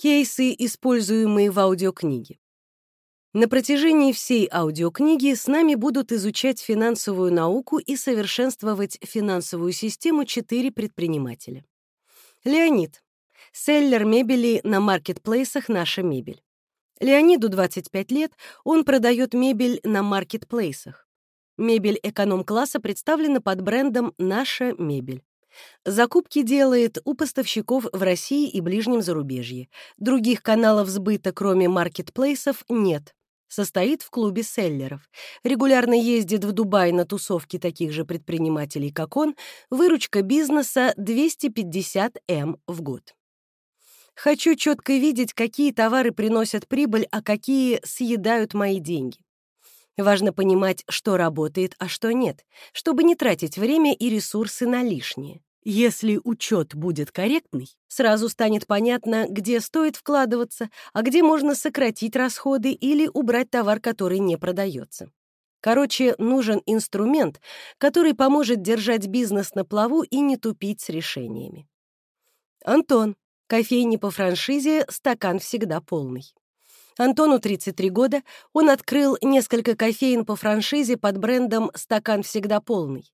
Кейсы, используемые в аудиокниге. На протяжении всей аудиокниги с нами будут изучать финансовую науку и совершенствовать финансовую систему четыре предпринимателя. Леонид. Селлер мебели на маркетплейсах «Наша мебель». Леониду 25 лет, он продает мебель на маркетплейсах. Мебель эконом-класса представлена под брендом «Наша мебель». Закупки делает у поставщиков в России и ближнем зарубежье. Других каналов сбыта, кроме маркетплейсов, нет состоит в клубе селлеров. Регулярно ездит в Дубай на тусовки таких же предпринимателей, как он. Выручка бизнеса 250 М в год. Хочу четко видеть, какие товары приносят прибыль, а какие съедают мои деньги. Важно понимать, что работает, а что нет, чтобы не тратить время и ресурсы на лишнее. Если учет будет корректный, сразу станет понятно, где стоит вкладываться, а где можно сократить расходы или убрать товар, который не продается. Короче, нужен инструмент, который поможет держать бизнес на плаву и не тупить с решениями. Антон. Кофейни по франшизе «Стакан всегда полный». Антону 33 года, он открыл несколько кофеин по франшизе под брендом «Стакан всегда полный».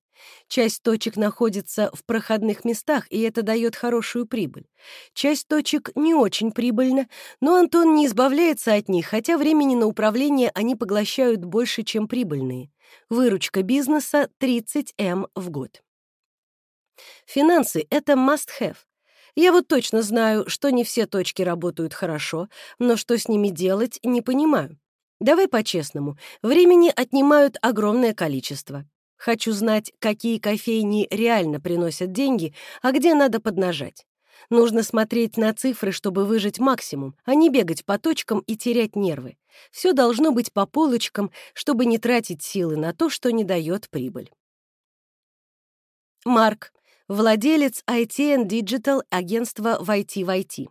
Часть точек находится в проходных местах, и это дает хорошую прибыль. Часть точек не очень прибыльна, но Антон не избавляется от них, хотя времени на управление они поглощают больше, чем прибыльные. Выручка бизнеса 30 М в год. Финансы — это must-have. Я вот точно знаю, что не все точки работают хорошо, но что с ними делать, не понимаю. Давай по-честному, времени отнимают огромное количество. Хочу знать, какие кофейни реально приносят деньги, а где надо поднажать. Нужно смотреть на цифры, чтобы выжить максимум, а не бегать по точкам и терять нервы. Все должно быть по полочкам, чтобы не тратить силы на то, что не дает прибыль. Марк, владелец IT and Digital агентства в IT в IT.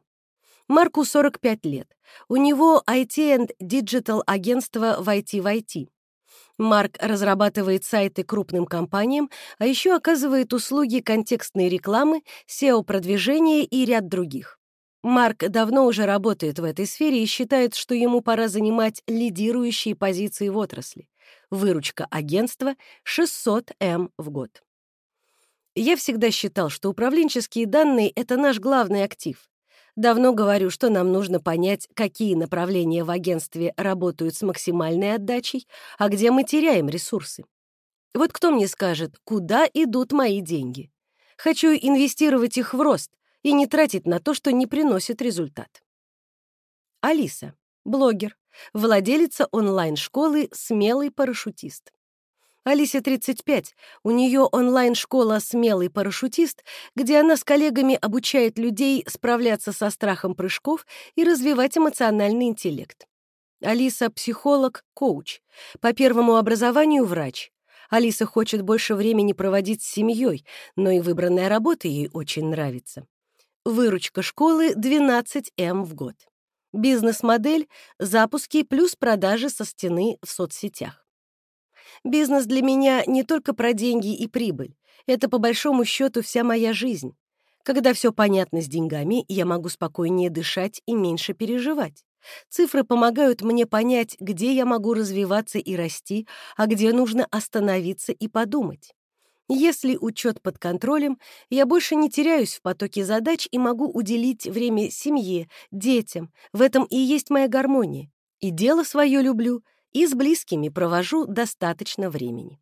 Марку 45 лет. У него IT and Digital агентство в IT в IT. Марк разрабатывает сайты крупным компаниям, а еще оказывает услуги контекстной рекламы, SEO-продвижения и ряд других. Марк давно уже работает в этой сфере и считает, что ему пора занимать лидирующие позиции в отрасли. Выручка агентства — 600 М в год. Я всегда считал, что управленческие данные — это наш главный актив. Давно говорю, что нам нужно понять, какие направления в агентстве работают с максимальной отдачей, а где мы теряем ресурсы. Вот кто мне скажет, куда идут мои деньги? Хочу инвестировать их в рост и не тратить на то, что не приносит результат. Алиса, блогер, владелица онлайн-школы «Смелый парашютист». Алисе 35. У нее онлайн-школа «Смелый парашютист», где она с коллегами обучает людей справляться со страхом прыжков и развивать эмоциональный интеллект. Алиса — психолог, коуч. По первому образованию — врач. Алиса хочет больше времени проводить с семьей, но и выбранная работа ей очень нравится. Выручка школы — 12 М в год. Бизнес-модель — запуски плюс продажи со стены в соцсетях. Бизнес для меня не только про деньги и прибыль. Это, по большому счету, вся моя жизнь. Когда все понятно с деньгами, я могу спокойнее дышать и меньше переживать. Цифры помогают мне понять, где я могу развиваться и расти, а где нужно остановиться и подумать. Если учет под контролем, я больше не теряюсь в потоке задач и могу уделить время семье, детям. В этом и есть моя гармония. И дело свое люблю — и с близкими провожу достаточно времени.